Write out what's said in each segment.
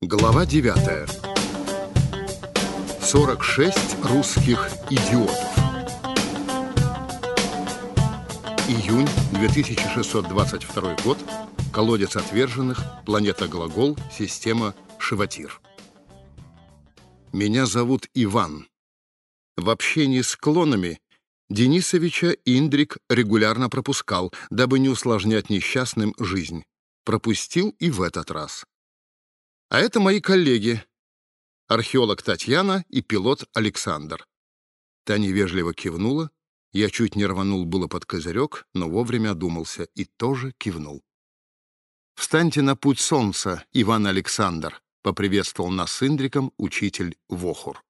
Глава 9. 46 русских идиотов. Июнь 2622 год. Колодец отверженных. Планета Глагол. Система Шиватир. Меня зовут Иван. В общении с клонами Денисовича Индрик регулярно пропускал, дабы не усложнять несчастным жизнь. Пропустил и в этот раз. А это мои коллеги, археолог Татьяна и пилот Александр. Таня вежливо кивнула. Я чуть не рванул было под козырек, но вовремя одумался и тоже кивнул. «Встаньте на путь солнца, Иван Александр», — поприветствовал нас с Индриком учитель Вохур.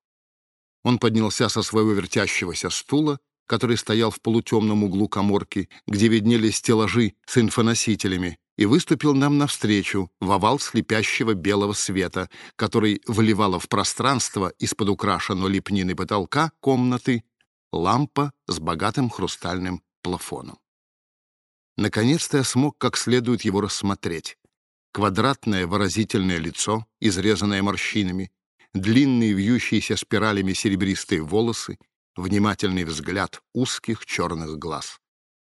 Он поднялся со своего вертящегося стула, который стоял в полутемном углу коморки, где виднелись стеллажи с инфоносителями, и выступил нам навстречу в овал слепящего белого света, который вливала в пространство из-под украшенного лепнины потолка комнаты лампа с богатым хрустальным плафоном. Наконец-то я смог как следует его рассмотреть. Квадратное выразительное лицо, изрезанное морщинами, длинные вьющиеся спиралями серебристые волосы, внимательный взгляд узких черных глаз.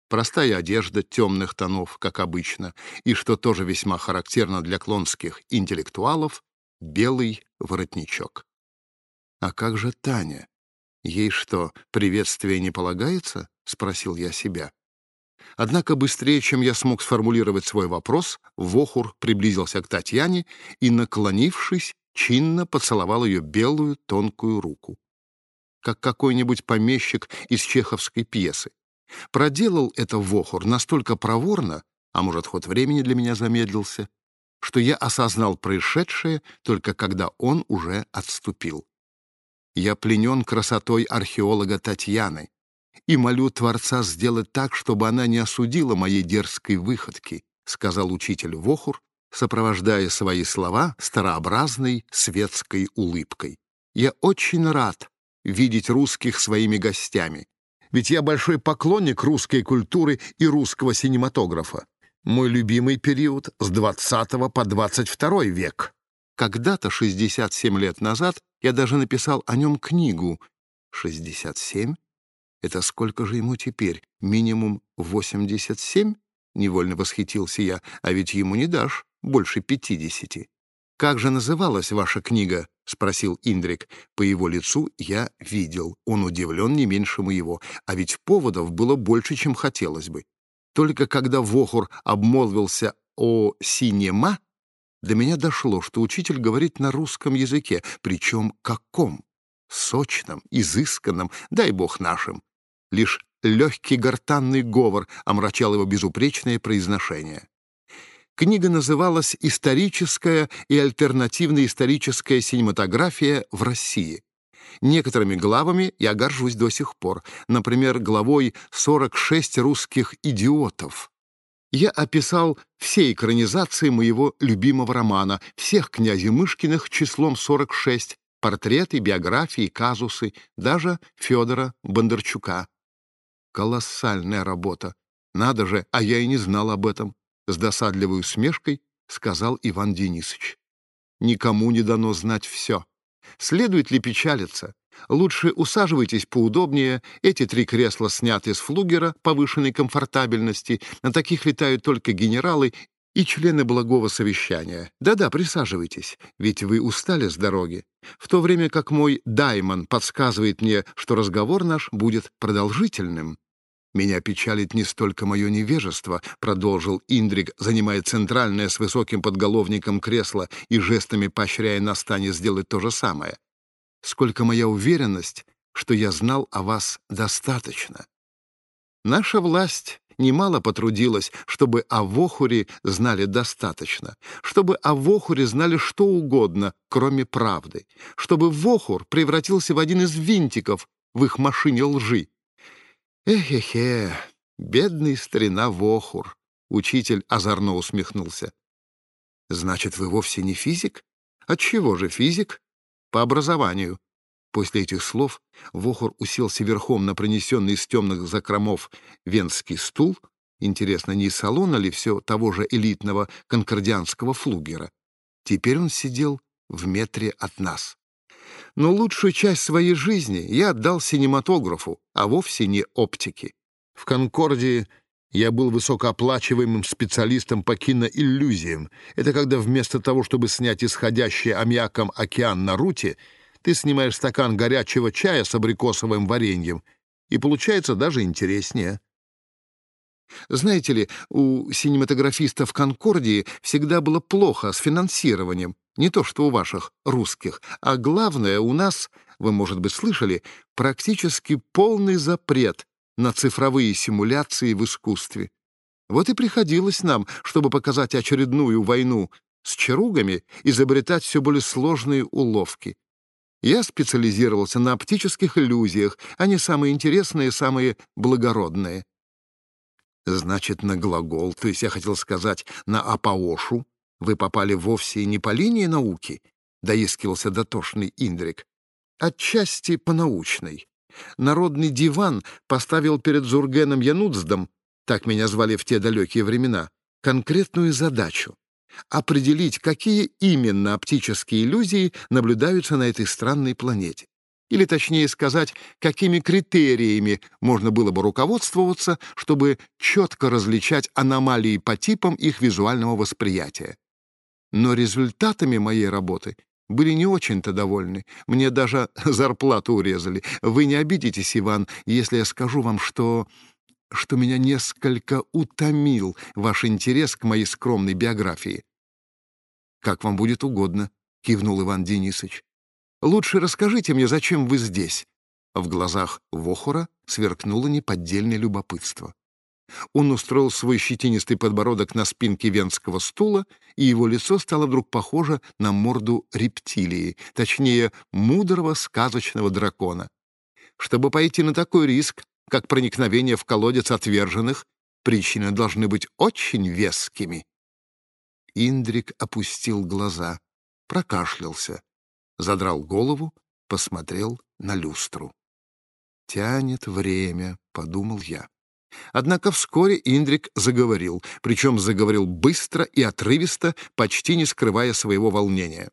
Простая одежда темных тонов, как обычно, и, что тоже весьма характерно для клонских интеллектуалов, белый воротничок. «А как же Таня? Ей что, приветствие не полагается?» — спросил я себя. Однако быстрее, чем я смог сформулировать свой вопрос, Вохур приблизился к Татьяне и, наклонившись, чинно поцеловал ее белую тонкую руку. Как какой-нибудь помещик из чеховской пьесы. Проделал это Вохор настолько проворно, а может, ход времени для меня замедлился, что я осознал происшедшее только когда он уже отступил. Я пленен красотой археолога Татьяны и молю Творца сделать так, чтобы она не осудила моей дерзкой выходки, сказал учитель Вохур, сопровождая свои слова старообразной светской улыбкой. Я очень рад видеть русских своими гостями, ведь я большой поклонник русской культуры и русского синематографа. Мой любимый период с 20 по 22 век. Когда-то, 67 лет назад, я даже написал о нем книгу. 67? Это сколько же ему теперь? Минимум 87? Невольно восхитился я, а ведь ему не дашь больше 50. «Как же называлась ваша книга?» — спросил Индрик. По его лицу я видел. Он удивлен не меньше моего. А ведь поводов было больше, чем хотелось бы. Только когда Вохур обмолвился о «синема», до меня дошло, что учитель говорит на русском языке, причем каком? Сочном, изысканном, дай бог нашим. Лишь легкий гортанный говор омрачал его безупречное произношение. Книга называлась «Историческая и альтернативно-историческая синематография в России». Некоторыми главами я горжусь до сих пор, например, главой «46 русских идиотов». Я описал все экранизации моего любимого романа, всех князей Мышкиных числом 46, портреты, биографии, казусы, даже Федора Бондарчука. Колоссальная работа. Надо же, а я и не знал об этом с досадливой усмешкой сказал Иван Денисович. Никому не дано знать все. Следует ли печалиться? Лучше усаживайтесь поудобнее. Эти три кресла сняты с флугера повышенной комфортабельности. На таких летают только генералы и члены благого совещания. Да-да, присаживайтесь, ведь вы устали с дороги. В то время как мой даймон подсказывает мне, что разговор наш будет продолжительным. «Меня печалит не столько мое невежество», — продолжил Индрик, занимая центральное с высоким подголовником кресло и жестами поощряя Настане сделать то же самое, «сколько моя уверенность, что я знал о вас достаточно. Наша власть немало потрудилась, чтобы о Вохуре знали достаточно, чтобы о Вохуре знали что угодно, кроме правды, чтобы Вохур превратился в один из винтиков в их машине лжи, Эхе-хе, бедный старина Вохур. Учитель озорно усмехнулся. Значит, вы вовсе не физик? Отчего же физик? По образованию. После этих слов Вохур уселся верхом на пронесенный из темных закромов венский стул. Интересно, не из салона ли все того же элитного конкордианского флугера? Теперь он сидел в метре от нас. Но лучшую часть своей жизни я отдал синематографу, а вовсе не оптике. В «Конкордии» я был высокооплачиваемым специалистом по киноиллюзиям. Это когда вместо того, чтобы снять исходящий аммиаком океан на руте, ты снимаешь стакан горячего чая с абрикосовым вареньем, и получается даже интереснее. Знаете ли, у синематографистов Конкордии всегда было плохо с финансированием, не то что у ваших русских, а главное, у нас, вы, может быть, слышали, практически полный запрет на цифровые симуляции в искусстве. Вот и приходилось нам, чтобы показать очередную войну с чаругами, изобретать все более сложные уловки. Я специализировался на оптических иллюзиях, они самые интересные, самые благородные. Значит, на глагол, то есть я хотел сказать на апаошу, вы попали вовсе не по линии науки, доискивался дотошный Индрик, отчасти по научной. Народный диван поставил перед Зургеном Янудздом, так меня звали в те далекие времена, конкретную задачу — определить, какие именно оптические иллюзии наблюдаются на этой странной планете. Или, точнее сказать, какими критериями можно было бы руководствоваться, чтобы четко различать аномалии по типам их визуального восприятия. Но результатами моей работы были не очень-то довольны. Мне даже зарплату урезали. Вы не обидитесь, Иван, если я скажу вам, что что меня несколько утомил ваш интерес к моей скромной биографии. «Как вам будет угодно», — кивнул Иван Денисович. Лучше расскажите мне, зачем вы здесь?» В глазах Вохора сверкнуло неподдельное любопытство. Он устроил свой щетинистый подбородок на спинке венского стула, и его лицо стало вдруг похоже на морду рептилии, точнее, мудрого сказочного дракона. Чтобы пойти на такой риск, как проникновение в колодец отверженных, причины должны быть очень вескими. Индрик опустил глаза, прокашлялся задрал голову, посмотрел на люстру. «Тянет время», — подумал я. Однако вскоре Индрик заговорил, причем заговорил быстро и отрывисто, почти не скрывая своего волнения.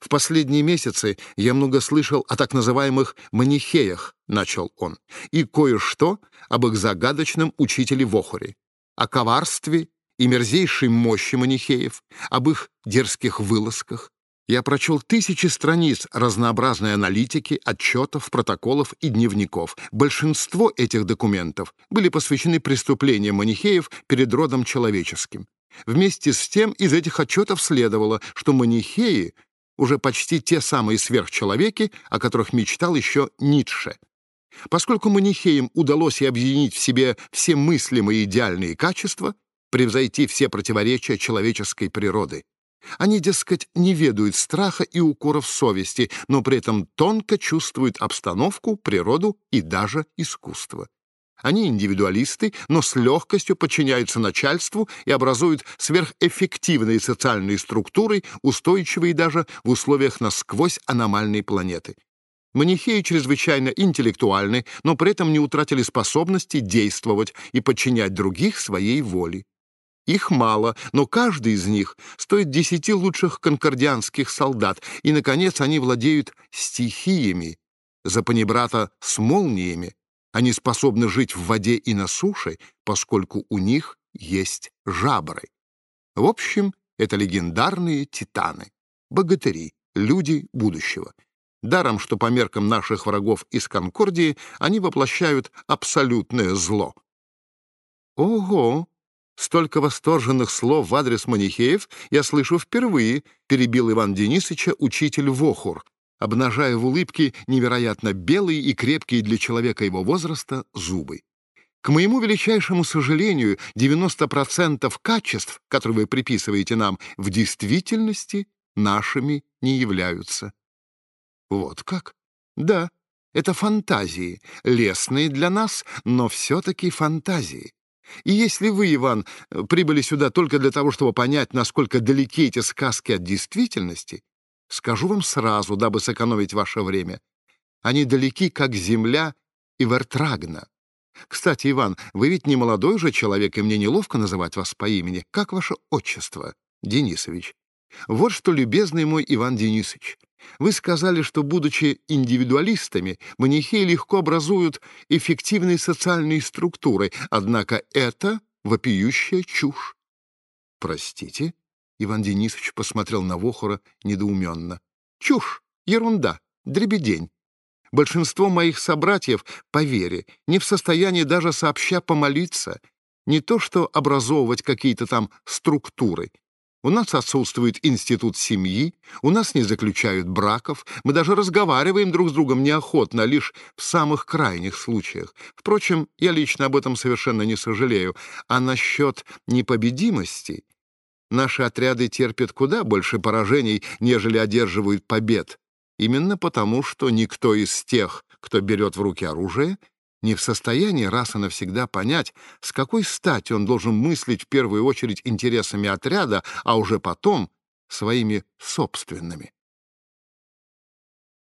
«В последние месяцы я много слышал о так называемых «манихеях», — начал он, «и кое-что об их загадочном учителе Вохоре, о коварстве и мерзейшей мощи манихеев, об их дерзких вылазках, я прочел тысячи страниц разнообразной аналитики, отчетов, протоколов и дневников. Большинство этих документов были посвящены преступлениям манихеев перед родом человеческим. Вместе с тем из этих отчетов следовало, что манихеи уже почти те самые сверхчеловеки, о которых мечтал еще Ницше. Поскольку манихеям удалось и объединить в себе все мыслимые идеальные качества, превзойти все противоречия человеческой природы, они, дескать, не ведают страха и укоров совести, но при этом тонко чувствуют обстановку, природу и даже искусство. Они индивидуалисты, но с легкостью подчиняются начальству и образуют сверхэффективные социальные структуры, устойчивые даже в условиях насквозь аномальной планеты. Манихеи чрезвычайно интеллектуальны, но при этом не утратили способности действовать и подчинять других своей воле. Их мало, но каждый из них стоит десяти лучших конкордианских солдат, и, наконец, они владеют стихиями. За панибрата с молниями они способны жить в воде и на суше, поскольку у них есть жабры. В общем, это легендарные титаны, богатыри, люди будущего. Даром, что по меркам наших врагов из Конкордии они воплощают абсолютное зло. Ого! Столько восторженных слов в адрес манихеев я слышу впервые, перебил Иван Денисовича учитель Вохур, обнажая в улыбке невероятно белые и крепкие для человека его возраста зубы. К моему величайшему сожалению, 90% качеств, которые вы приписываете нам, в действительности нашими не являются. Вот как? Да, это фантазии, лестные для нас, но все-таки фантазии. И если вы, Иван, прибыли сюда только для того, чтобы понять, насколько далеки эти сказки от действительности, скажу вам сразу, дабы сэкономить ваше время, они далеки, как земля и Вертрагна. Кстати, Иван, вы ведь не молодой же человек, и мне неловко называть вас по имени. Как ваше отчество? Денисович. Вот что, любезный мой Иван Денисович, вы сказали, что, будучи индивидуалистами, манихеи легко образуют эффективные социальные структуры, однако это вопиющая чушь. Простите? Иван Денисович посмотрел на Вохора недоуменно. Чушь, ерунда, дребедень. Большинство моих собратьев, по вере, не в состоянии даже сообща помолиться, не то что образовывать какие-то там структуры. У нас отсутствует институт семьи, у нас не заключают браков, мы даже разговариваем друг с другом неохотно, лишь в самых крайних случаях. Впрочем, я лично об этом совершенно не сожалею. А насчет непобедимости наши отряды терпят куда больше поражений, нежели одерживают побед. Именно потому, что никто из тех, кто берет в руки оружие, не в состоянии раз и навсегда понять, с какой стати он должен мыслить в первую очередь интересами отряда, а уже потом своими собственными.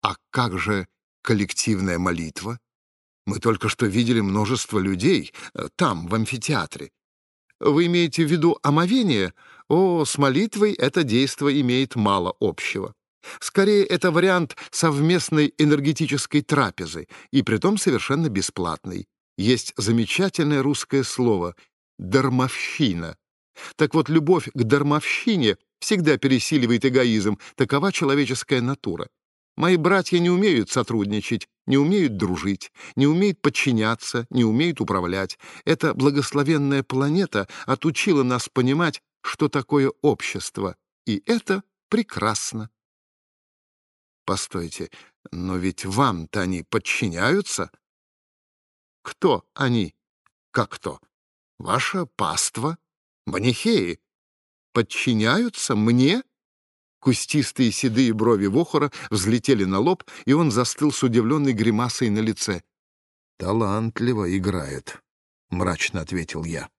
А как же коллективная молитва? Мы только что видели множество людей э, там, в амфитеатре. Вы имеете в виду омовение? О, с молитвой это действо имеет мало общего. Скорее, это вариант совместной энергетической трапезы, и притом совершенно бесплатный. Есть замечательное русское слово «дармовщина». Так вот, любовь к дармовщине всегда пересиливает эгоизм, такова человеческая натура. Мои братья не умеют сотрудничать, не умеют дружить, не умеют подчиняться, не умеют управлять. Эта благословенная планета отучила нас понимать, что такое общество, и это прекрасно. Постойте, но ведь вам-то они подчиняются? Кто они? Как кто? Ваша паства? Манихеи? Подчиняются мне? Кустистые седые брови Вохора взлетели на лоб, и он застыл с удивленной гримасой на лице. «Талантливо играет», — мрачно ответил я.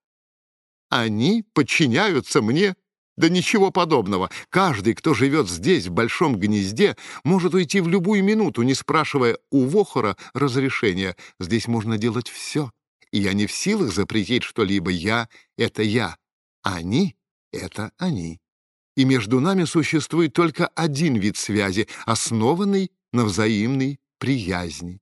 «Они подчиняются мне?» Да ничего подобного. Каждый, кто живет здесь, в большом гнезде, может уйти в любую минуту, не спрашивая у Вохора разрешения. Здесь можно делать все. И я не в силах запретить что-либо. Я — это я. Они — это они. И между нами существует только один вид связи, основанный на взаимной приязни.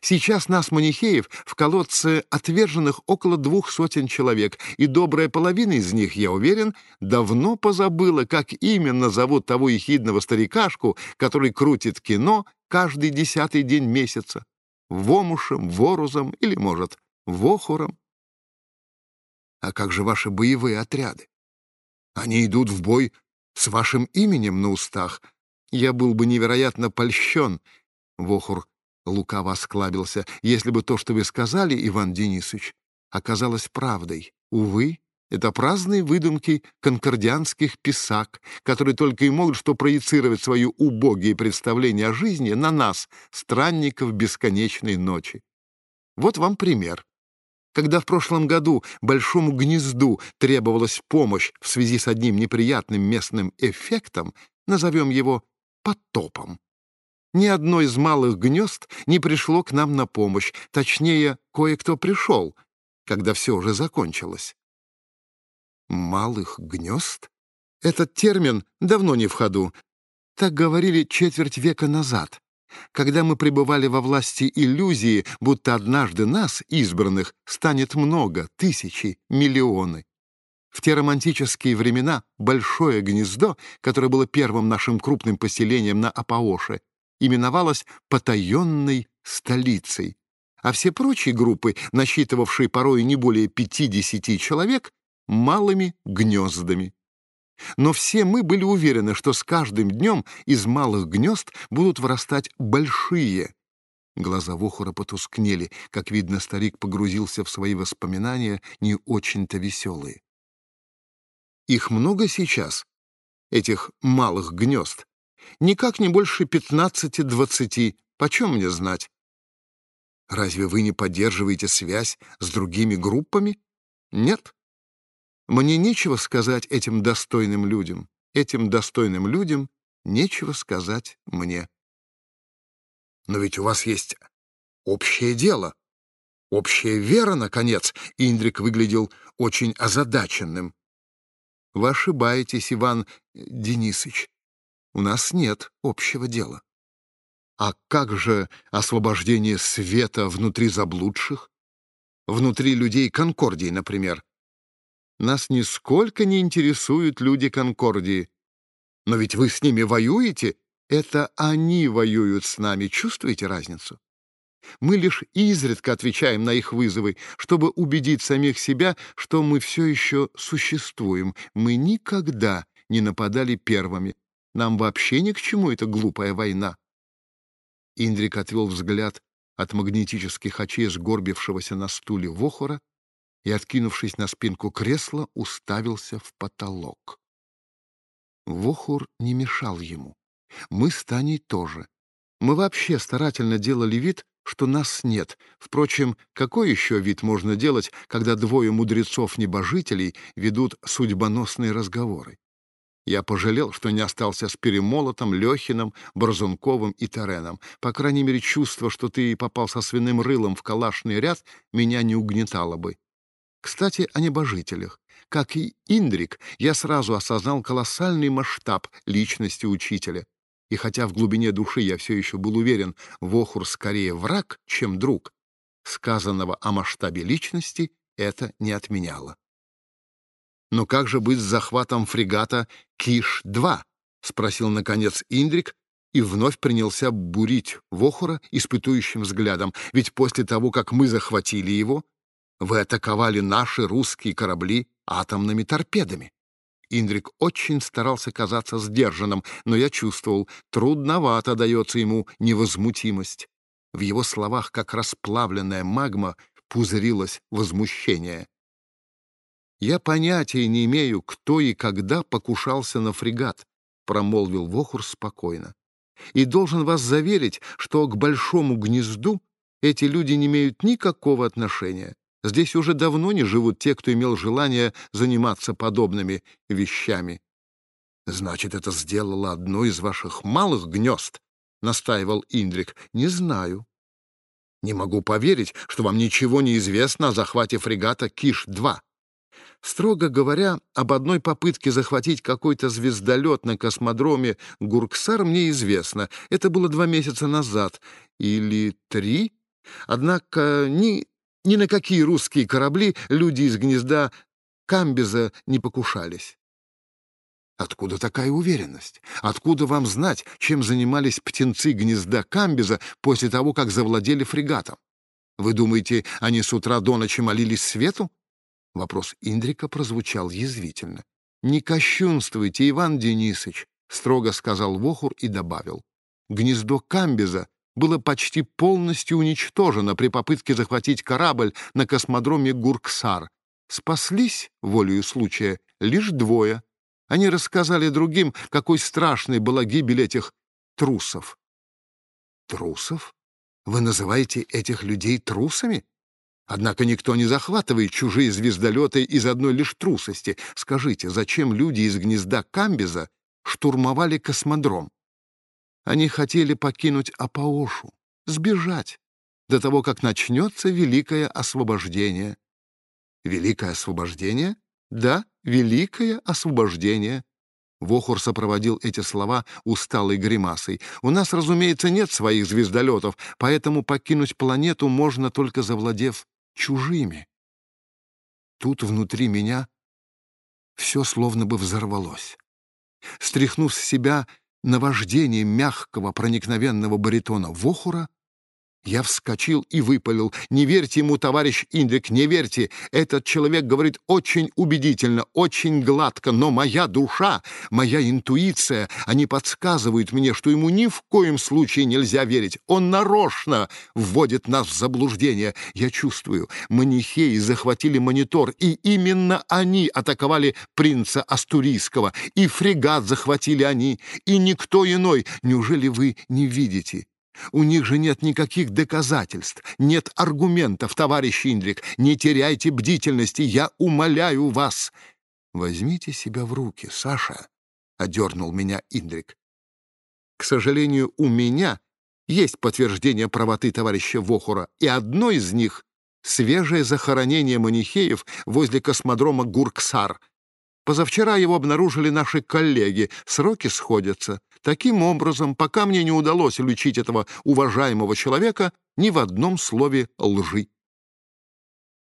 Сейчас нас, манихеев, в колодце отверженных около двух сотен человек, и добрая половина из них, я уверен, давно позабыла, как именно зовут того ехидного старикашку, который крутит кино каждый десятый день месяца. Вомушем, ворузом или, может, вохором. А как же ваши боевые отряды? Они идут в бой с вашим именем на устах. Я был бы невероятно польщен, Вохур лукаво осклабился, если бы то, что вы сказали, Иван Денисович, оказалось правдой. Увы, это праздные выдумки конкордианских писак, которые только и могут что проецировать свои убогие представления о жизни на нас, странников бесконечной ночи. Вот вам пример. Когда в прошлом году Большому гнезду требовалась помощь в связи с одним неприятным местным эффектом, назовем его потопом, ни одно из малых гнезд не пришло к нам на помощь. Точнее, кое-кто пришел, когда все уже закончилось. «Малых гнезд?» Этот термин давно не в ходу. Так говорили четверть века назад, когда мы пребывали во власти иллюзии, будто однажды нас, избранных, станет много, тысячи, миллионы. В те романтические времена Большое гнездо, которое было первым нашим крупным поселением на Апаоше, именовалась потаенной столицей, а все прочие группы, насчитывавшие порой не более 50 человек, малыми гнездами. Но все мы были уверены, что с каждым днем из малых гнезд будут вырастать большие. Глаза Вохора потускнели. Как видно, старик погрузился в свои воспоминания, не очень-то веселые. Их много сейчас, этих малых гнезд. Никак не больше пятнадцати-двадцати. Почем мне знать? Разве вы не поддерживаете связь с другими группами? Нет. Мне нечего сказать этим достойным людям. Этим достойным людям нечего сказать мне. Но ведь у вас есть общее дело. Общая вера, наконец. Индрик выглядел очень озадаченным. Вы ошибаетесь, Иван Денисович. У нас нет общего дела. А как же освобождение света внутри заблудших? Внутри людей Конкордии, например. Нас нисколько не интересуют люди Конкордии. Но ведь вы с ними воюете. Это они воюют с нами. Чувствуете разницу? Мы лишь изредка отвечаем на их вызовы, чтобы убедить самих себя, что мы все еще существуем. Мы никогда не нападали первыми. Нам вообще ни к чему эта глупая война. Индрик отвел взгляд от магнетических очей сгорбившегося на стуле Вохора и, откинувшись на спинку кресла, уставился в потолок. Вохур не мешал ему. Мы с Таней тоже. Мы вообще старательно делали вид, что нас нет. Впрочем, какой еще вид можно делать, когда двое мудрецов-небожителей ведут судьбоносные разговоры? Я пожалел, что не остался с Перемолотом, Лехиным, Борзунковым и Тареном. По крайней мере, чувство, что ты попал со свиным рылом в калашный ряд, меня не угнетало бы. Кстати, о небожителях. Как и Индрик, я сразу осознал колоссальный масштаб личности учителя. И хотя в глубине души я все еще был уверен, Вохур скорее враг, чем друг, сказанного о масштабе личности это не отменяло. «Но как же быть с захватом фрегата Киш-2?» — спросил, наконец, Индрик, и вновь принялся бурить Вохура испытующим взглядом. «Ведь после того, как мы захватили его, вы атаковали наши русские корабли атомными торпедами». Индрик очень старался казаться сдержанным, но я чувствовал, трудновато дается ему невозмутимость. В его словах, как расплавленная магма, пузырилось возмущение. «Я понятия не имею, кто и когда покушался на фрегат», — промолвил Вохур спокойно. «И должен вас заверить, что к большому гнезду эти люди не имеют никакого отношения. Здесь уже давно не живут те, кто имел желание заниматься подобными вещами». «Значит, это сделало одно из ваших малых гнезд?» — настаивал Индрик. «Не знаю. Не могу поверить, что вам ничего не известно о захвате фрегата «Киш-2». Строго говоря, об одной попытке захватить какой-то звездолет на космодроме Гурксар мне известно. Это было два месяца назад. Или три. Однако ни, ни на какие русские корабли люди из гнезда Камбеза не покушались. Откуда такая уверенность? Откуда вам знать, чем занимались птенцы гнезда Камбеза после того, как завладели фрегатом? Вы думаете, они с утра до ночи молились свету? Вопрос Индрика прозвучал язвительно. «Не кощунствуйте, Иван Денисович», — строго сказал Вохур и добавил. «Гнездо Камбеза было почти полностью уничтожено при попытке захватить корабль на космодроме Гурксар. Спаслись, волею случая, лишь двое. Они рассказали другим, какой страшной была гибель этих трусов». «Трусов? Вы называете этих людей трусами?» Однако никто не захватывает чужие звездолеты из одной лишь трусости. Скажите, зачем люди из гнезда Камбеза штурмовали космодром? Они хотели покинуть Апаошу, сбежать до того, как начнется великое освобождение. Великое освобождение? Да, великое освобождение. Вохур сопроводил эти слова усталой гримасой. «У нас, разумеется, нет своих звездолетов, поэтому покинуть планету можно, только завладев чужими. Тут внутри меня все словно бы взорвалось. Стряхнув с себя наваждение мягкого проникновенного баритона Вохура, я вскочил и выпалил. «Не верьте ему, товарищ Индрик, не верьте! Этот человек говорит очень убедительно, очень гладко, но моя душа, моя интуиция, они подсказывают мне, что ему ни в коем случае нельзя верить. Он нарочно вводит нас в заблуждение. Я чувствую, манихеи захватили монитор, и именно они атаковали принца Астурийского, и фрегат захватили они, и никто иной. Неужели вы не видите?» У них же нет никаких доказательств, нет аргументов, товарищ Индрик. Не теряйте бдительности, я умоляю вас. Возьмите себя в руки, Саша, — одернул меня Индрик. К сожалению, у меня есть подтверждение правоты товарища Вохура, и одно из них — свежее захоронение манихеев возле космодрома Гурксар. Позавчера его обнаружили наши коллеги. Сроки сходятся. Таким образом, пока мне не удалось уличить этого уважаемого человека ни в одном слове лжи.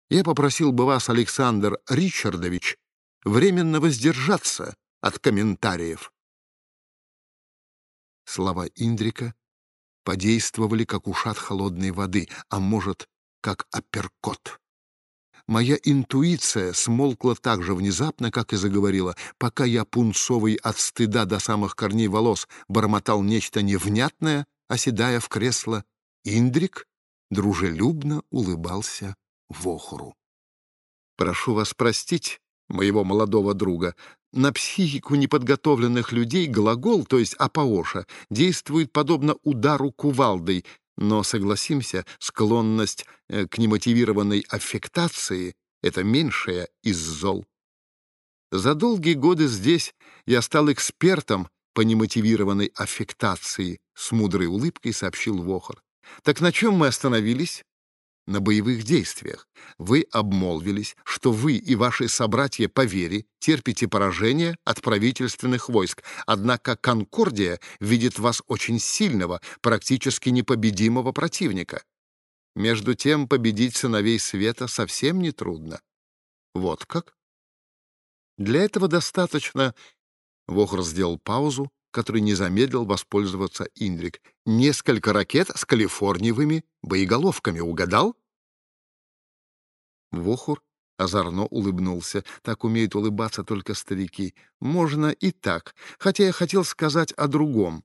Я попросил бы вас, Александр Ричардович, временно воздержаться от комментариев. Слова Индрика подействовали, как ушат холодной воды, а может, как апперкот. Моя интуиция смолкла так же внезапно, как и заговорила, пока я, пунцовый от стыда до самых корней волос, бормотал нечто невнятное, оседая в кресло. Индрик дружелюбно улыбался Вохору. «Прошу вас простить моего молодого друга. На психику неподготовленных людей глагол, то есть апаоша, действует подобно удару кувалдой, но, согласимся, склонность э, к немотивированной аффектации — это меньшее из зол. За долгие годы здесь я стал экспертом по немотивированной аффектации, с мудрой улыбкой сообщил Вохор. Так на чем мы остановились? На боевых действиях. Вы обмолвились, что вы и ваши собратья по вере терпите поражение от правительственных войск, однако Конкордия видит вас очень сильного, практически непобедимого противника. Между тем победить сыновей света совсем нетрудно. Вот как? Для этого достаточно... Вохр сделал паузу, который не замедлил воспользоваться Индрик. Несколько ракет с калифорниевыми боеголовками. Угадал? Вохур озорно улыбнулся. Так умеют улыбаться только старики. Можно и так, хотя я хотел сказать о другом.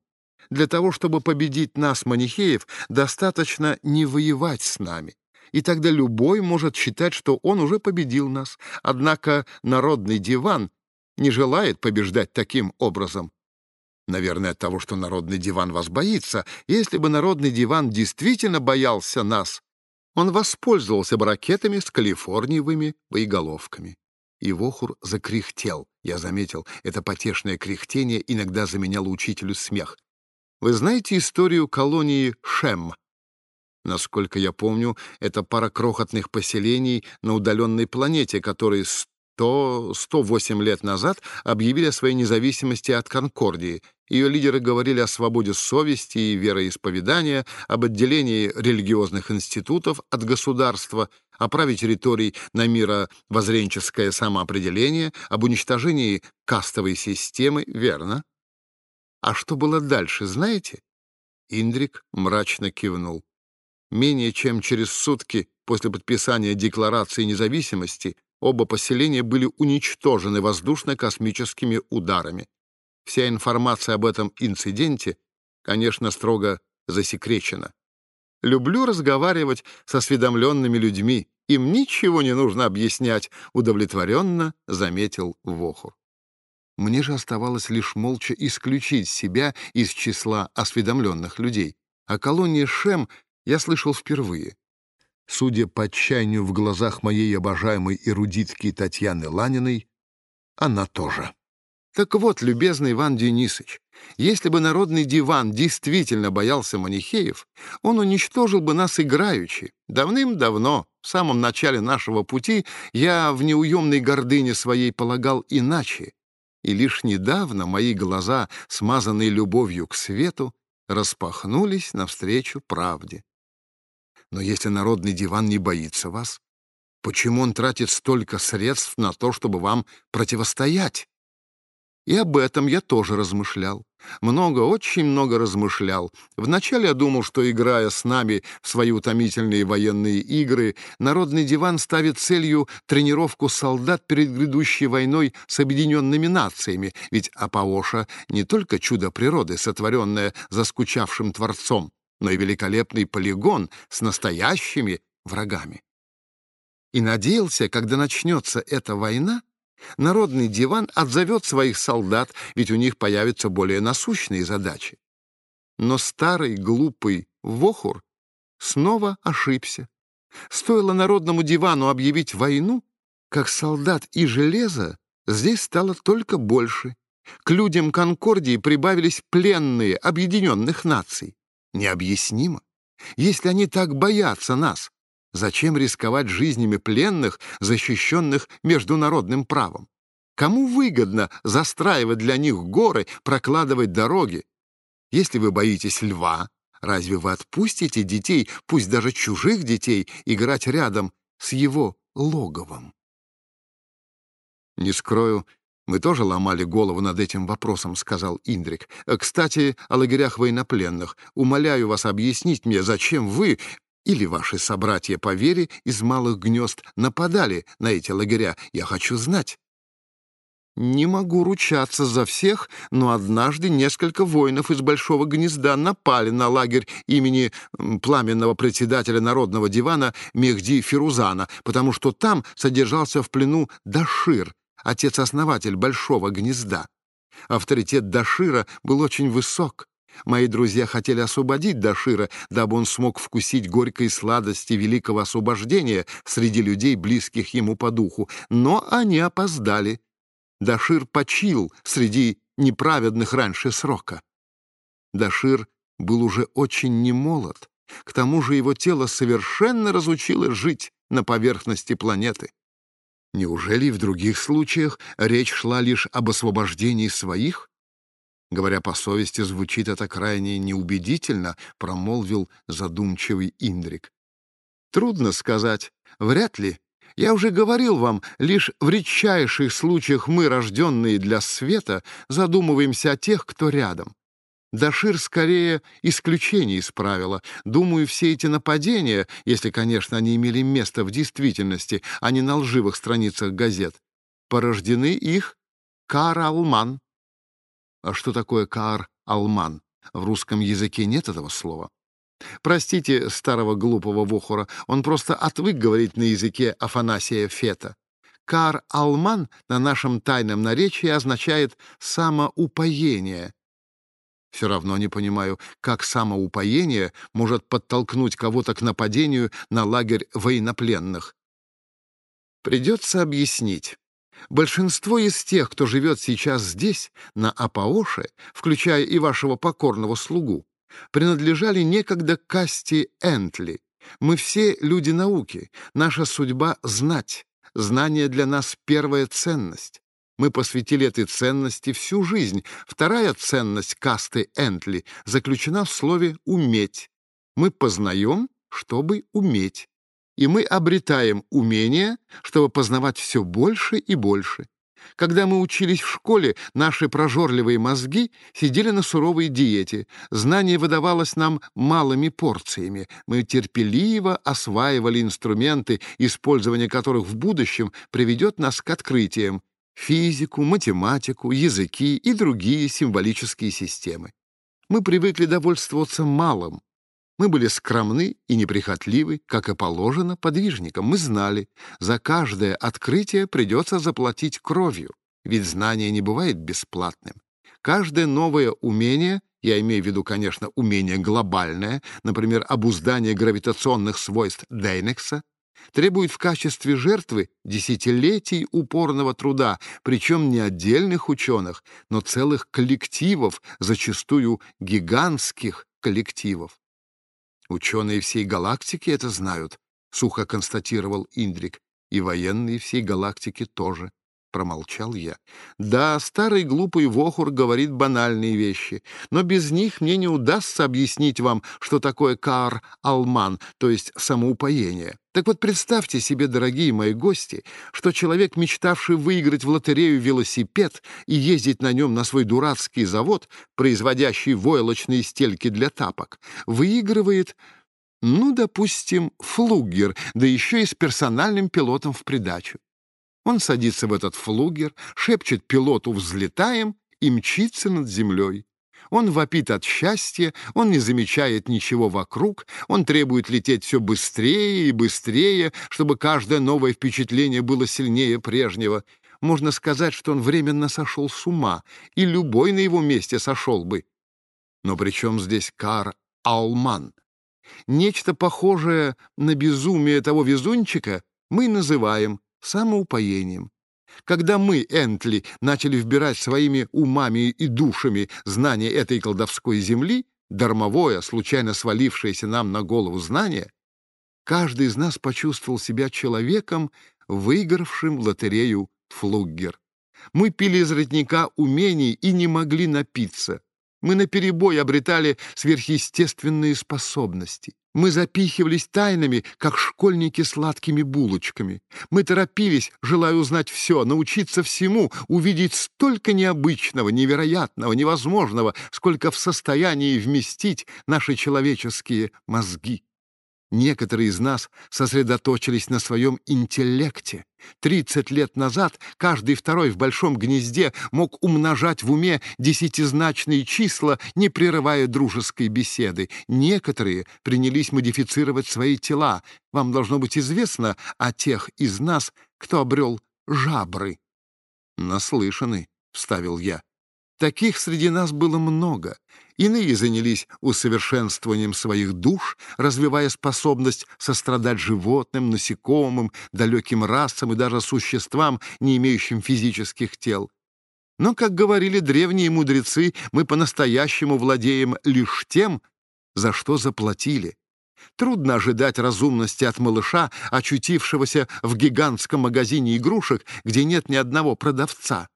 Для того, чтобы победить нас, манихеев, достаточно не воевать с нами. И тогда любой может считать, что он уже победил нас. Однако народный диван не желает побеждать таким образом. Наверное, от того, что народный диван вас боится. Если бы народный диван действительно боялся нас, он воспользовался бы ракетами с калифорниевыми боеголовками. И Вохур закряхтел. Я заметил, это потешное кряхтение иногда заменяло учителю смех. Вы знаете историю колонии Шем? Насколько я помню, это пара крохотных поселений на удаленной планете, которые то 108 лет назад объявили о своей независимости от Конкордии. Ее лидеры говорили о свободе совести и вероисповедания, об отделении религиозных институтов от государства, о праве территорий на мировоззренческое самоопределение, об уничтожении кастовой системы, верно? А что было дальше, знаете? Индрик мрачно кивнул. Менее чем через сутки после подписания Декларации независимости Оба поселения были уничтожены воздушно-космическими ударами. Вся информация об этом инциденте, конечно, строго засекречена. Люблю разговаривать с осведомленными людьми. Им ничего не нужно объяснять, удовлетворенно заметил Вохур. Мне же оставалось лишь молча исключить себя из числа осведомленных людей. О колонии Шем я слышал впервые. Судя по отчаянию в глазах моей обожаемой эрудитки Татьяны Ланиной, она тоже. Так вот, любезный Иван Денисович, если бы народный диван действительно боялся манихеев, он уничтожил бы нас играючи. Давным-давно, в самом начале нашего пути, я в неуемной гордыне своей полагал иначе, и лишь недавно мои глаза, смазанные любовью к свету, распахнулись навстречу правде. Но если народный диван не боится вас, почему он тратит столько средств на то, чтобы вам противостоять? И об этом я тоже размышлял. Много, очень много размышлял. Вначале я думал, что, играя с нами в свои утомительные военные игры, Народный диван ставит целью тренировку солдат перед грядущей войной с объединенными нациями, ведь Апаоша не только чудо природы, сотворенное заскучавшим Творцом, но и великолепный полигон с настоящими врагами. И надеялся, когда начнется эта война, народный диван отзовет своих солдат, ведь у них появятся более насущные задачи. Но старый глупый Вохур снова ошибся. Стоило народному дивану объявить войну, как солдат и железа здесь стало только больше. К людям Конкордии прибавились пленные объединенных наций. Необъяснимо. Если они так боятся нас, зачем рисковать жизнями пленных, защищенных международным правом? Кому выгодно застраивать для них горы, прокладывать дороги? Если вы боитесь льва, разве вы отпустите детей, пусть даже чужих детей, играть рядом с его логовом? Не скрою, мы тоже ломали голову над этим вопросом, сказал Индрик. Кстати, о лагерях военнопленных. Умоляю вас объяснить мне, зачем вы или ваши собратья по вере из малых гнезд нападали на эти лагеря. Я хочу знать. Не могу ручаться за всех, но однажды несколько воинов из Большого гнезда напали на лагерь имени пламенного председателя Народного дивана Мехди Фирузана, потому что там содержался в плену Дашир, отец-основатель Большого гнезда. Авторитет Дашира был очень высок. Мои друзья хотели освободить Дашира, дабы он смог вкусить горькой сладости великого освобождения среди людей, близких ему по духу, но они опоздали. Дашир почил среди неправедных раньше срока. Дашир был уже очень немолод, к тому же его тело совершенно разучилось жить на поверхности планеты. Неужели в других случаях речь шла лишь об освобождении своих? Говоря по совести, звучит это крайне неубедительно, промолвил задумчивый Индрик. Трудно сказать, вряд ли я уже говорил вам, лишь в редчайших случаях мы, рожденные для света, задумываемся о тех, кто рядом. Дашир скорее исключение из правила. Думаю, все эти нападения, если, конечно, они имели место в действительности, а не на лживых страницах газет, порождены их Каар-Алман. А что такое Каар-Алман? В русском языке нет этого слова. Простите старого глупого Вохора, он просто отвык говорить на языке Афанасия Фета. Кар-алман на нашем тайном наречии означает «самоупоение». Все равно не понимаю, как самоупоение может подтолкнуть кого-то к нападению на лагерь военнопленных. Придется объяснить. Большинство из тех, кто живет сейчас здесь, на Апаоше, включая и вашего покорного слугу, принадлежали некогда касте Энтли. Мы все люди науки, наша судьба — знать. Знание для нас — первая ценность. Мы посвятили этой ценности всю жизнь. Вторая ценность касты Энтли заключена в слове «уметь». Мы познаем, чтобы уметь. И мы обретаем умение, чтобы познавать все больше и больше. Когда мы учились в школе, наши прожорливые мозги сидели на суровой диете. Знание выдавалось нам малыми порциями. Мы терпеливо осваивали инструменты, использование которых в будущем приведет нас к открытиям. Физику, математику, языки и другие символические системы. Мы привыкли довольствоваться малым, мы были скромны и неприхотливы, как и положено подвижникам. Мы знали, за каждое открытие придется заплатить кровью, ведь знание не бывает бесплатным. Каждое новое умение, я имею в виду, конечно, умение глобальное, например, обуздание гравитационных свойств Дейнекса, требует в качестве жертвы десятилетий упорного труда, причем не отдельных ученых, но целых коллективов, зачастую гигантских коллективов. Ученые всей галактики это знают, сухо констатировал Индрик. И военные всей галактики тоже. Промолчал я. Да, старый глупый Вохур говорит банальные вещи, но без них мне не удастся объяснить вам, что такое кар-алман, то есть самоупоение. Так вот, представьте себе, дорогие мои гости, что человек, мечтавший выиграть в лотерею велосипед и ездить на нем на свой дурацкий завод, производящий войлочные стельки для тапок, выигрывает ну, допустим, флугер, да еще и с персональным пилотом в придачу. Он садится в этот флугер, шепчет пилоту «взлетаем» и мчится над землей. Он вопит от счастья, он не замечает ничего вокруг, он требует лететь все быстрее и быстрее, чтобы каждое новое впечатление было сильнее прежнего. Можно сказать, что он временно сошел с ума, и любой на его месте сошел бы. Но при чем здесь Кар Алман? Нечто похожее на безумие того везунчика мы называем самоупоением. Когда мы, Энтли, начали вбирать своими умами и душами знания этой колдовской земли, дармовое, случайно свалившееся нам на голову знание, каждый из нас почувствовал себя человеком, выигравшим лотерею Флуггер. Мы пили из родника умений и не могли напиться. Мы наперебой обретали сверхъестественные способности. Мы запихивались тайнами, как школьники сладкими булочками. Мы торопились, желая узнать все, научиться всему, увидеть столько необычного, невероятного, невозможного, сколько в состоянии вместить наши человеческие мозги. Некоторые из нас сосредоточились на своем интеллекте. Тридцать лет назад каждый второй в большом гнезде мог умножать в уме десятизначные числа, не прерывая дружеской беседы. Некоторые принялись модифицировать свои тела. Вам должно быть известно о тех из нас, кто обрел жабры. «Наслышаны», — вставил я. Таких среди нас было много. Иные занялись усовершенствованием своих душ, развивая способность сострадать животным, насекомым, далеким расам и даже существам, не имеющим физических тел. Но, как говорили древние мудрецы, мы по-настоящему владеем лишь тем, за что заплатили. Трудно ожидать разумности от малыша, очутившегося в гигантском магазине игрушек, где нет ни одного продавца.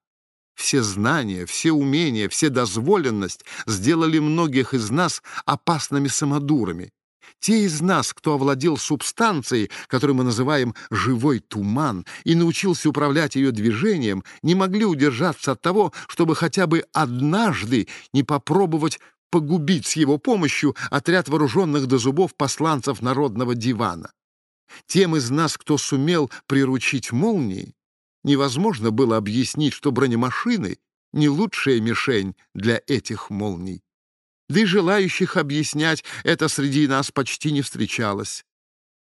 Все знания, все умения, все дозволенность сделали многих из нас опасными самодурами. Те из нас, кто овладел субстанцией, которую мы называем «живой туман», и научился управлять ее движением, не могли удержаться от того, чтобы хотя бы однажды не попробовать погубить с его помощью отряд вооруженных до зубов посланцев народного дивана. Тем из нас, кто сумел приручить молнии, невозможно было объяснить, что бронемашины — не лучшая мишень для этих молний. Да и желающих объяснять это среди нас почти не встречалось.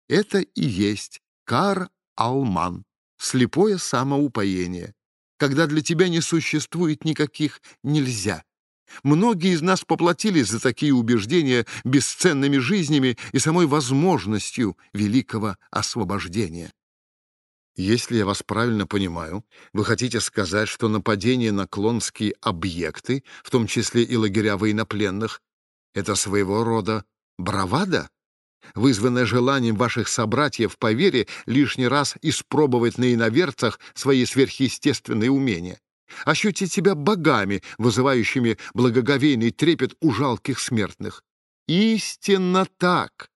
Это и есть кар-алман, слепое самоупоение, когда для тебя не существует никаких «нельзя». Многие из нас поплатились за такие убеждения бесценными жизнями и самой возможностью великого освобождения. Если я вас правильно понимаю, вы хотите сказать, что нападение на клонские объекты, в том числе и лагеря военнопленных, это своего рода бравада, вызванная желанием ваших собратьев по вере лишний раз испробовать на иноверцах свои сверхъестественные умения, ощутить себя богами, вызывающими благоговейный трепет у жалких смертных. Истинно так.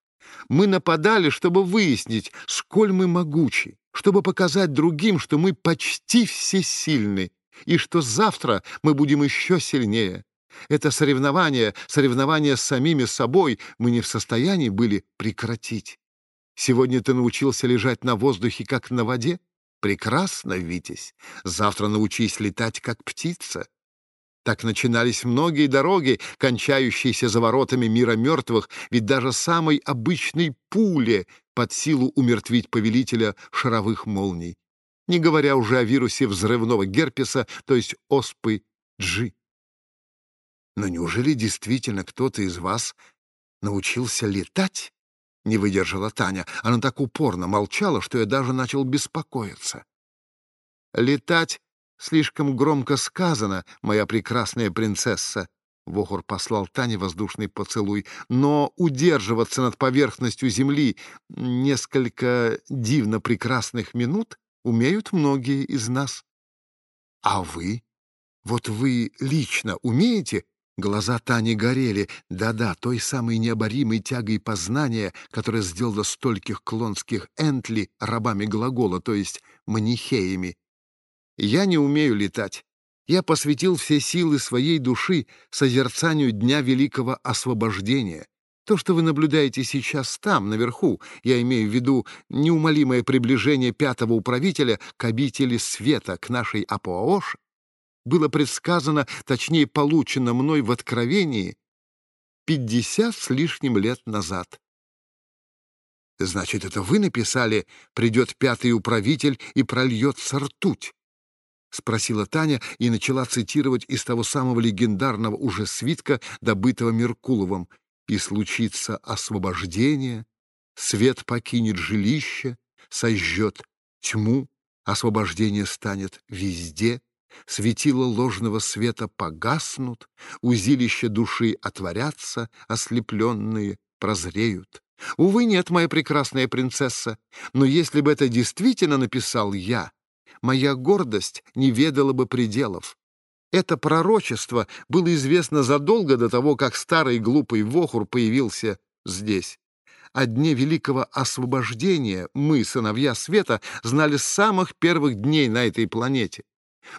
Мы нападали, чтобы выяснить, сколь мы могучи чтобы показать другим, что мы почти всесильны, и что завтра мы будем еще сильнее. Это соревнование, соревнование с самими собой мы не в состоянии были прекратить. Сегодня ты научился лежать на воздухе, как на воде? Прекрасно, Витязь. Завтра научись летать, как птица. Так начинались многие дороги, кончающиеся за воротами мира мертвых, ведь даже самой обычной пуле под силу умертвить повелителя шаровых молний, не говоря уже о вирусе взрывного герпеса, то есть оспы G. Но неужели действительно кто-то из вас научился летать? Не выдержала Таня. Она так упорно молчала, что я даже начал беспокоиться. Летать слишком громко сказано, моя прекрасная принцесса, Вохор послал Тане воздушный поцелуй, но удерживаться над поверхностью земли несколько дивно прекрасных минут умеют многие из нас. А вы? Вот вы лично умеете? Глаза Тани горели. Да-да, той самой необоримой тягой познания, которая сделала стольких клонских энтли рабами глагола, то есть манихеями. Я не умею летать. Я посвятил все силы своей души созерцанию Дня Великого Освобождения. То, что вы наблюдаете сейчас там, наверху, я имею в виду неумолимое приближение пятого управителя к обители света, к нашей Апоаош, было предсказано, точнее, получено мной в откровении пятьдесят с лишним лет назад. Значит, это вы написали «Придет пятый управитель и прольется ртуть». — спросила Таня и начала цитировать из того самого легендарного уже свитка, добытого Меркуловым. «И случится освобождение, свет покинет жилище, сожжет тьму, освобождение станет везде, светила ложного света погаснут, узилища души отворятся, ослепленные прозреют». Увы, нет, моя прекрасная принцесса, но если бы это действительно написал я, моя гордость не ведала бы пределов. Это пророчество было известно задолго до того, как старый глупый Вохур появился здесь. О дне великого освобождения мы, сыновья света, знали с самых первых дней на этой планете.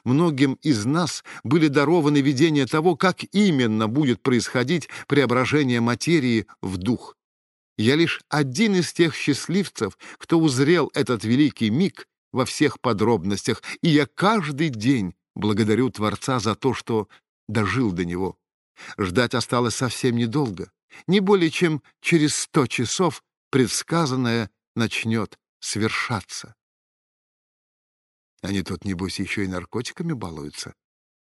Многим из нас были дарованы видения того, как именно будет происходить преображение материи в дух. Я лишь один из тех счастливцев, кто узрел этот великий миг во всех подробностях, и я каждый день благодарю Творца за то, что дожил до него. Ждать осталось совсем недолго. Не более чем через сто часов предсказанное начнет свершаться. Они тут, небось, еще и наркотиками балуются.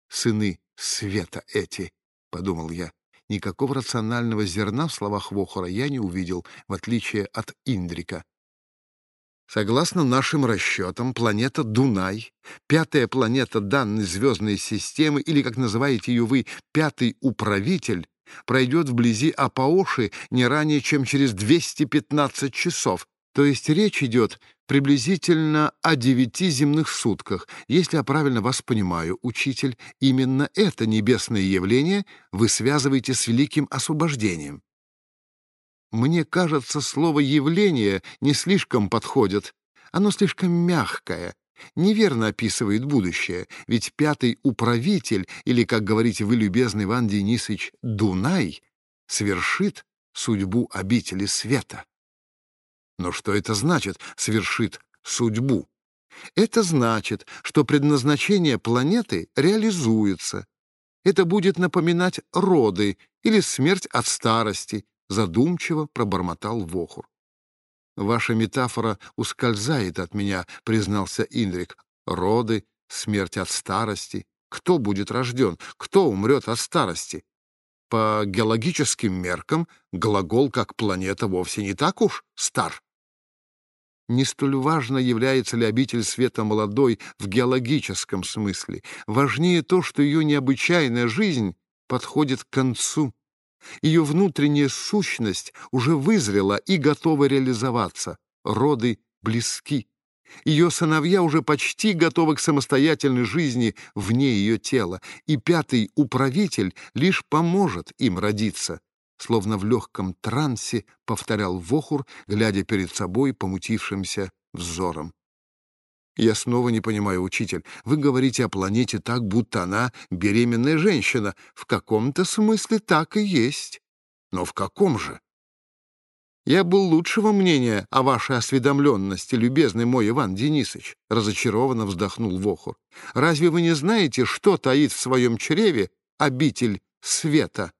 Сыны света эти, — подумал я. Никакого рационального зерна в словах Вохора я не увидел, в отличие от Индрика. Согласно нашим расчетам, планета Дунай, пятая планета данной звездной системы, или, как называете ее вы, пятый управитель, пройдет вблизи Апаоши не ранее, чем через 215 часов, то есть речь идет приблизительно о девяти земных сутках. Если я правильно вас понимаю, учитель, именно это небесное явление вы связываете с великим освобождением. Мне кажется, слово «явление» не слишком подходит. Оно слишком мягкое, неверно описывает будущее, ведь пятый управитель, или, как говорите вы, любезный Иван Денисович, Дунай, свершит судьбу обители света. Но что это значит «свершит судьбу»? Это значит, что предназначение планеты реализуется. Это будет напоминать роды или смерть от старости, задумчиво пробормотал Вохур. «Ваша метафора ускользает от меня», — признался Индрик. «Роды, смерть от старости. Кто будет рожден? Кто умрет от старости?» По геологическим меркам глагол как планета вовсе не так уж стар. Не столь важно, является ли обитель света молодой в геологическом смысле. Важнее то, что ее необычайная жизнь подходит к концу. Ее внутренняя сущность уже вызрела и готова реализоваться. Роды близки. Ее сыновья уже почти готовы к самостоятельной жизни вне ее тела, и пятый управитель лишь поможет им родиться. Словно в легком трансе повторял Вохур, глядя перед собой помутившимся взором. Я снова не понимаю, учитель. Вы говорите о планете так, будто она беременная женщина. В каком-то смысле так и есть. Но в каком же? Я был лучшего мнения о вашей осведомленности, любезный мой Иван Денисович, разочарованно вздохнул Вохур. Разве вы не знаете, что таит в своем чреве обитель света?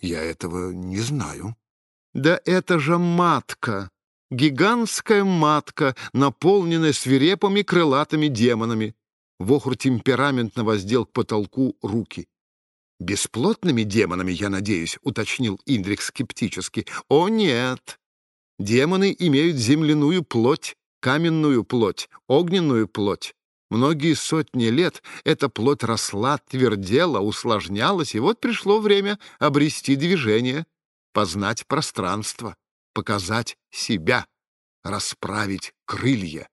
Я этого не знаю. Да это же матка, Гигантская матка, наполненная свирепыми крылатыми демонами. Вохур темпераментно воздел к потолку руки. «Бесплотными демонами, я надеюсь», — уточнил Индрик скептически. «О, нет! Демоны имеют земляную плоть, каменную плоть, огненную плоть. Многие сотни лет эта плоть росла, твердела, усложнялась, и вот пришло время обрести движение, познать пространство показать себя, расправить крылья.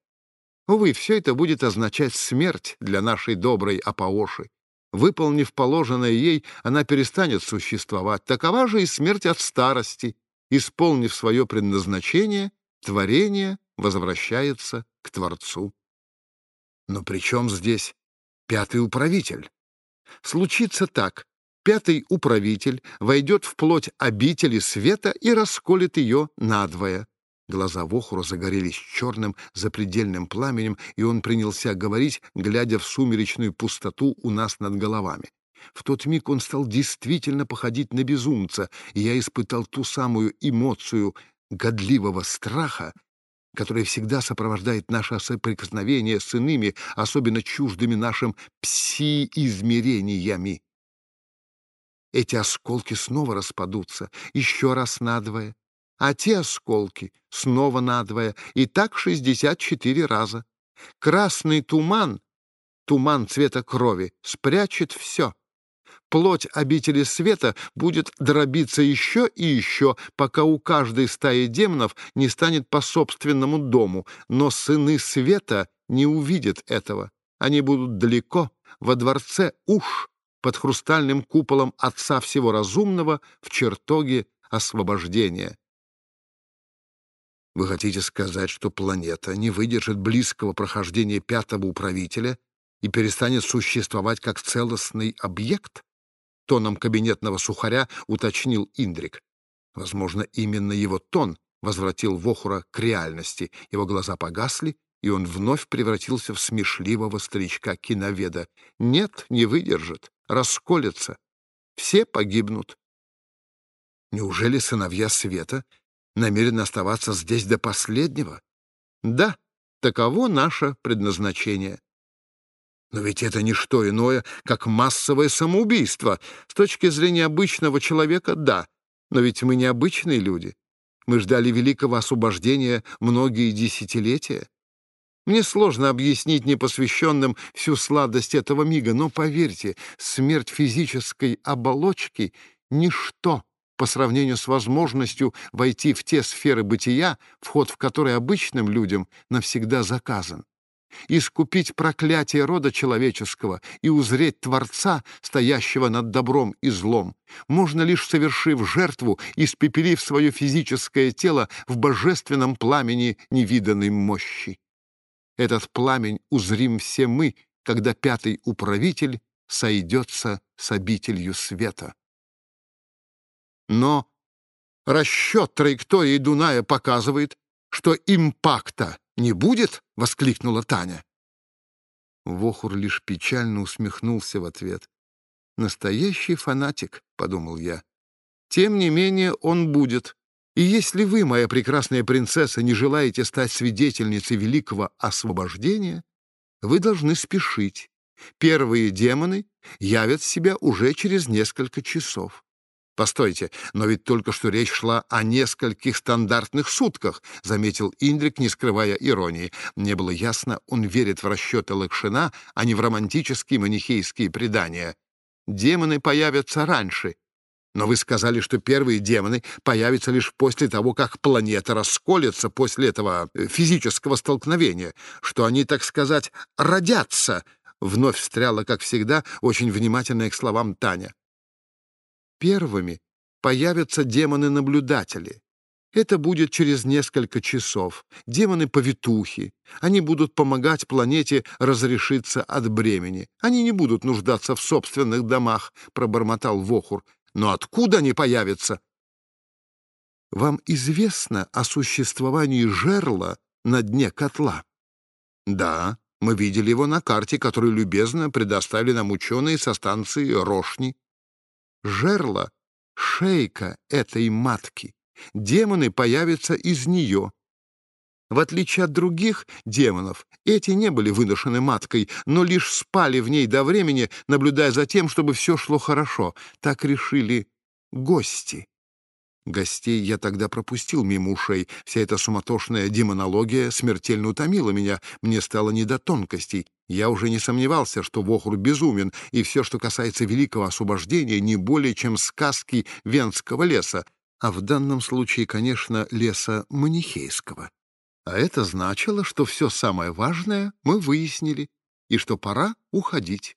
Увы, все это будет означать смерть для нашей доброй Апаоши. Выполнив положенное ей, она перестанет существовать. Такова же и смерть от старости. Исполнив свое предназначение, творение возвращается к Творцу. Но при чем здесь пятый управитель? Случится так. Пятый управитель войдет в плоть обители света и расколет ее надвое. Глаза Вохура загорелись черным запредельным пламенем, и он принялся говорить, глядя в сумеречную пустоту у нас над головами. В тот миг он стал действительно походить на безумца, и я испытал ту самую эмоцию годливого страха, которая всегда сопровождает наше соприкосновение с иными, особенно чуждыми нашим пси-измерениями. Эти осколки снова распадутся, еще раз надвое, а те осколки снова надвое, и так 64 раза. Красный туман, туман цвета крови, спрячет все. Плоть обители света будет дробиться еще и еще, пока у каждой стаи демонов не станет по собственному дому, но сыны света не увидят этого. Они будут далеко, во дворце уж, под хрустальным куполом Отца Всего Разумного в чертоге освобождения. Вы хотите сказать, что планета не выдержит близкого прохождения пятого управителя и перестанет существовать как целостный объект? Тоном кабинетного сухаря уточнил Индрик. Возможно, именно его тон возвратил Вохура к реальности. Его глаза погасли, и он вновь превратился в смешливого старичка-киноведа. Нет, не выдержит, расколется. Все погибнут. Неужели сыновья Света намерены оставаться здесь до последнего? Да, таково наше предназначение. Но ведь это не что иное, как массовое самоубийство. С точки зрения обычного человека — да. Но ведь мы не обычные люди. Мы ждали великого освобождения многие десятилетия. Мне сложно объяснить непосвященным всю сладость этого мига, но поверьте, смерть физической оболочки — ничто по сравнению с возможностью войти в те сферы бытия, вход в которые обычным людям навсегда заказан искупить проклятие рода человеческого и узреть Творца, стоящего над добром и злом, можно лишь совершив жертву, испепелив свое физическое тело в божественном пламени невиданной мощи. Этот пламень узрим все мы, когда пятый управитель сойдется с обителью света. Но расчет траектории Дуная показывает, что импакта не будет?» — воскликнула Таня. Вохур лишь печально усмехнулся в ответ. «Настоящий фанатик», — подумал я. «Тем не менее он будет. И если вы, моя прекрасная принцесса, не желаете стать свидетельницей великого освобождения, вы должны спешить. Первые демоны явят себя уже через несколько часов. «Постойте, но ведь только что речь шла о нескольких стандартных сутках», — заметил Индрик, не скрывая иронии. Мне было ясно, он верит в расчеты Лакшина, а не в романтические манихейские предания. «Демоны появятся раньше», но вы сказали, что первые демоны появятся лишь после того, как планета расколется после этого э, физического столкновения, что они, так сказать, родятся. Вновь встряла, как всегда, очень внимательная к словам Таня. Первыми появятся демоны-наблюдатели. Это будет через несколько часов. Демоны-повитухи. Они будут помогать планете разрешиться от бремени. Они не будут нуждаться в собственных домах, — пробормотал Вохур. Но откуда они появятся? Вам известно о существовании жерла на дне котла? Да, мы видели его на карте, которую любезно предоставили нам ученые со станции Рошни жерла, шейка этой матки. Демоны появятся из нее. В отличие от других демонов, эти не были выношены маткой, но лишь спали в ней до времени, наблюдая за тем, чтобы все шло хорошо. Так решили гости. Гостей я тогда пропустил мимо ушей. Вся эта суматошная демонология смертельно утомила меня. Мне стало не до тонкостей. Я уже не сомневался, что Вохур безумен, и все, что касается великого освобождения, не более чем сказки Венского леса, а в данном случае, конечно, леса Манихейского. А это значило, что все самое важное мы выяснили, и что пора уходить.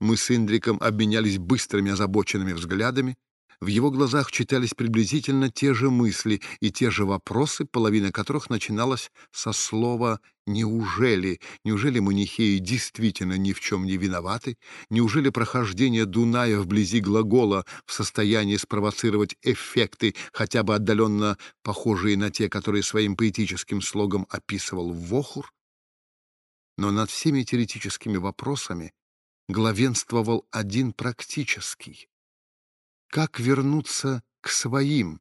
Мы с Индриком обменялись быстрыми озабоченными взглядами, в его глазах читались приблизительно те же мысли и те же вопросы, половина которых начиналась со слова «неужели?». Неужели манихеи действительно ни в чем не виноваты? Неужели прохождение Дуная вблизи глагола в состоянии спровоцировать эффекты, хотя бы отдаленно похожие на те, которые своим поэтическим слогом описывал Вохур? Но над всеми теоретическими вопросами главенствовал один практический как вернуться к своим.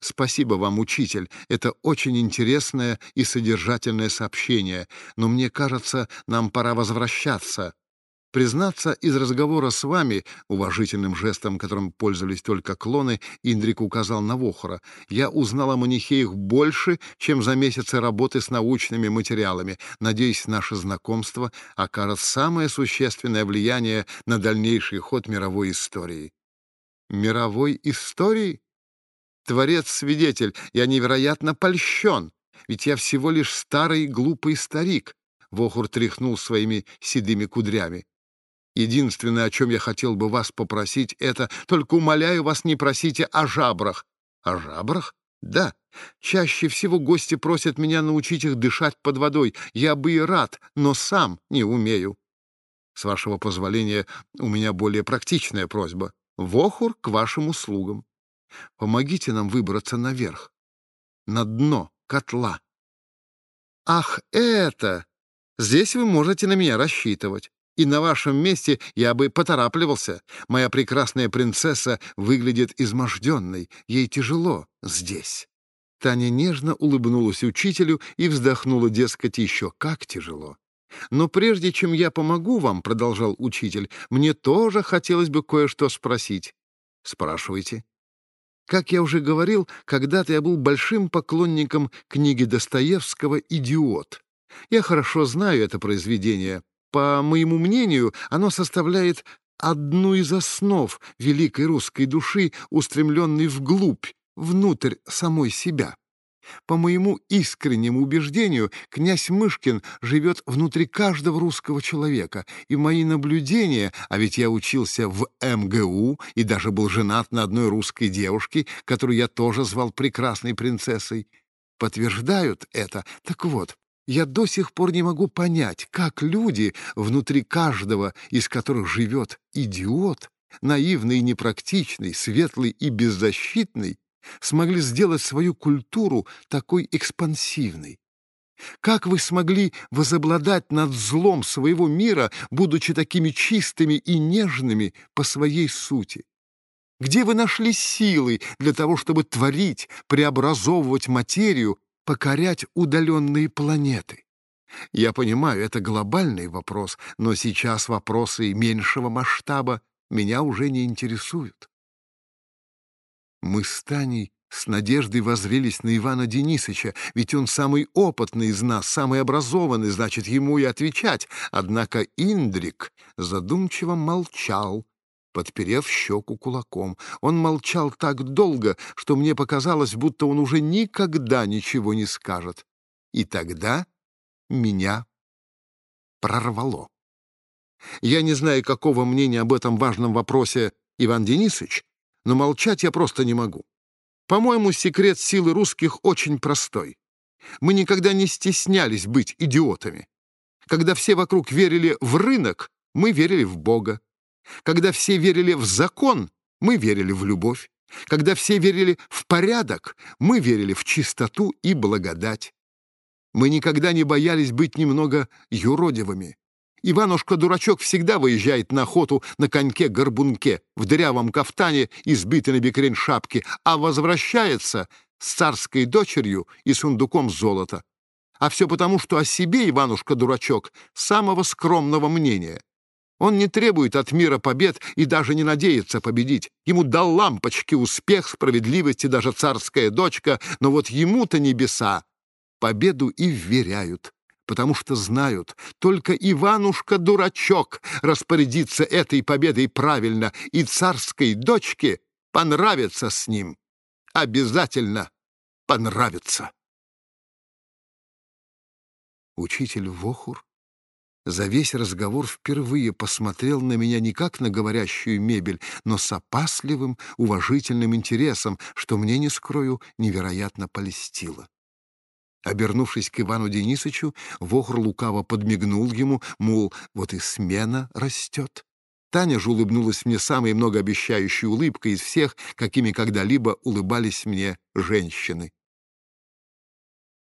Спасибо вам, учитель. Это очень интересное и содержательное сообщение, но мне кажется, нам пора возвращаться. Признаться, из разговора с вами, уважительным жестом, которым пользовались только клоны, Индрик указал на Вохора, я узнал о манихеях больше, чем за месяцы работы с научными материалами. Надеюсь, наше знакомство окажет самое существенное влияние на дальнейший ход мировой истории мировой истории? Творец-свидетель, я невероятно польщен. Ведь я всего лишь старый глупый старик. Вохур тряхнул своими седыми кудрями. Единственное, о чем я хотел бы вас попросить, это... Только умоляю вас, не просите о жабрах. О жабрах? Да. Чаще всего гости просят меня научить их дышать под водой. Я бы и рад, но сам не умею. С вашего позволения, у меня более практичная просьба. Вохур к вашим услугам. Помогите нам выбраться наверх, на дно котла. Ах, это! Здесь вы можете на меня рассчитывать. И на вашем месте я бы поторапливался. Моя прекрасная принцесса выглядит изможденной. Ей тяжело здесь. Таня нежно улыбнулась учителю и вздохнула, дескать, еще как тяжело. «Но прежде чем я помогу вам, — продолжал учитель, — мне тоже хотелось бы кое-что спросить». «Спрашивайте». Как я уже говорил, когда-то я был большим поклонником книги Достоевского «Идиот». Я хорошо знаю это произведение. По моему мнению, оно составляет одну из основ великой русской души, устремленной вглубь, внутрь самой себя. По моему искреннему убеждению, князь Мышкин живет внутри каждого русского человека, и мои наблюдения, а ведь я учился в МГУ и даже был женат на одной русской девушке, которую я тоже звал прекрасной принцессой, подтверждают это. Так вот, я до сих пор не могу понять, как люди, внутри каждого из которых живет идиот, наивный и непрактичный, светлый и беззащитный, смогли сделать свою культуру такой экспансивной? Как вы смогли возобладать над злом своего мира, будучи такими чистыми и нежными по своей сути? Где вы нашли силы для того, чтобы творить, преобразовывать материю, покорять удаленные планеты? Я понимаю, это глобальный вопрос, но сейчас вопросы меньшего масштаба меня уже не интересуют. Мы с Таней с надеждой воззрелись на Ивана Денисовича, ведь он самый опытный из нас, самый образованный, значит, ему и отвечать. Однако Индрик задумчиво молчал, подперев щеку кулаком. Он молчал так долго, что мне показалось, будто он уже никогда ничего не скажет. И тогда меня прорвало. Я не знаю, какого мнения об этом важном вопросе Иван Денисович, но молчать я просто не могу. По-моему, секрет силы русских очень простой. Мы никогда не стеснялись быть идиотами. Когда все вокруг верили в рынок, мы верили в Бога. Когда все верили в закон, мы верили в любовь. Когда все верили в порядок, мы верили в чистоту и благодать. Мы никогда не боялись быть немного юродивыми. Иванушка-дурачок всегда выезжает на охоту на коньке-горбунке, в дырявом кафтане, избитой на бекрень шапки, а возвращается с царской дочерью и сундуком золота. А все потому, что о себе Иванушка-дурачок самого скромного мнения. Он не требует от мира побед и даже не надеется победить. Ему дал лампочки успех, справедливости даже царская дочка, но вот ему-то небеса победу и вверяют потому что знают, только Иванушка-дурачок распорядится этой победой правильно, и царской дочке понравится с ним. Обязательно понравится. Учитель Вохур за весь разговор впервые посмотрел на меня не как на говорящую мебель, но с опасливым, уважительным интересом, что мне, не скрою, невероятно полестило. Обернувшись к Ивану Денисовичу, Вохр лукаво подмигнул ему, мол, вот и смена растет. Таня же улыбнулась мне самой многообещающей улыбкой из всех, какими когда-либо улыбались мне женщины.